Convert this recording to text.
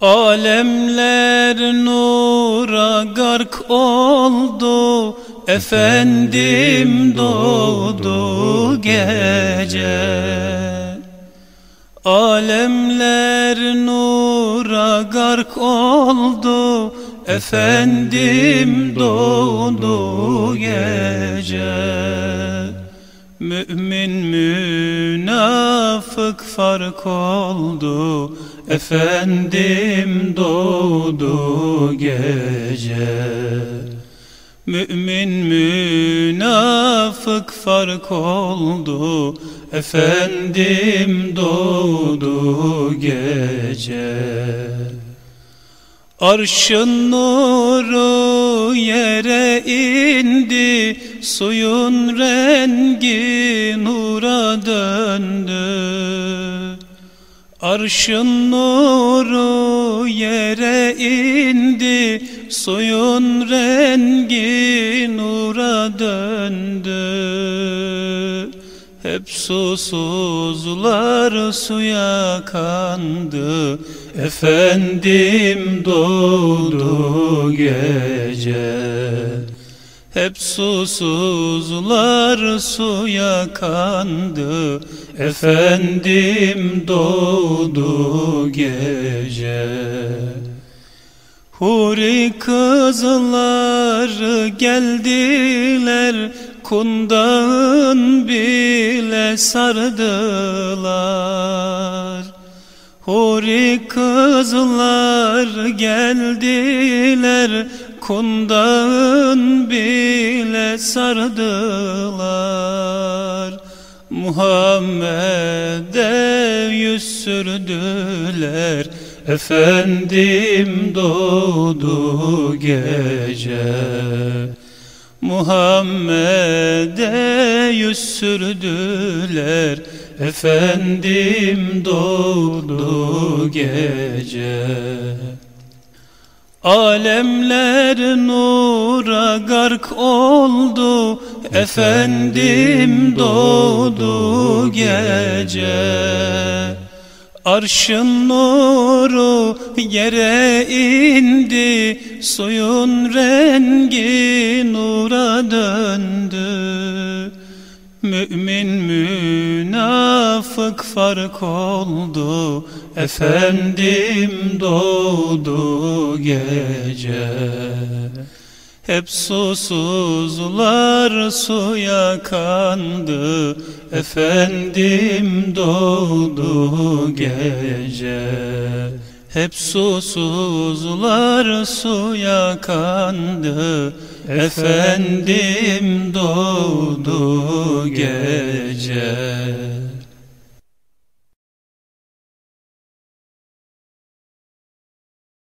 Alemler nura gark oldu Efendim doğdu gece. Alemler nura gark oldu Efendim doğdu gece Mümin münafık fark oldu. Efendim doğdu gece. Mümin münafık fark oldu. Efendim doğdu gece. Arşın nuru yere indi Suyun rengi nura döndü. Arşın nuru yere indi. Suyun rengi nura döndü. Hep susuzlar suya kandı. Efendim doğdu gece Hep susuzlar suya kandı. Efendim doğdu gece. Huri kızlar geldiler Kundağın bile sardılar. Huri kızlar geldiler Kundağın bile sardılar. Muhammed'e yüz sürdüler. Efendim doğdu gece. Muhammed'e yüz sürdüler. Efendim doğdu gece Alemler nura gark oldu Efendim doğdu gece. Arşın nuru yere indi Suyun rengi nura döndü. Mümin münafık fark oldu. Efendim doğdu gece. Hep susuzlar suya kandı. Efendim doğdu gece. Hep susuzlar suya kandı. Efendim doğdu gece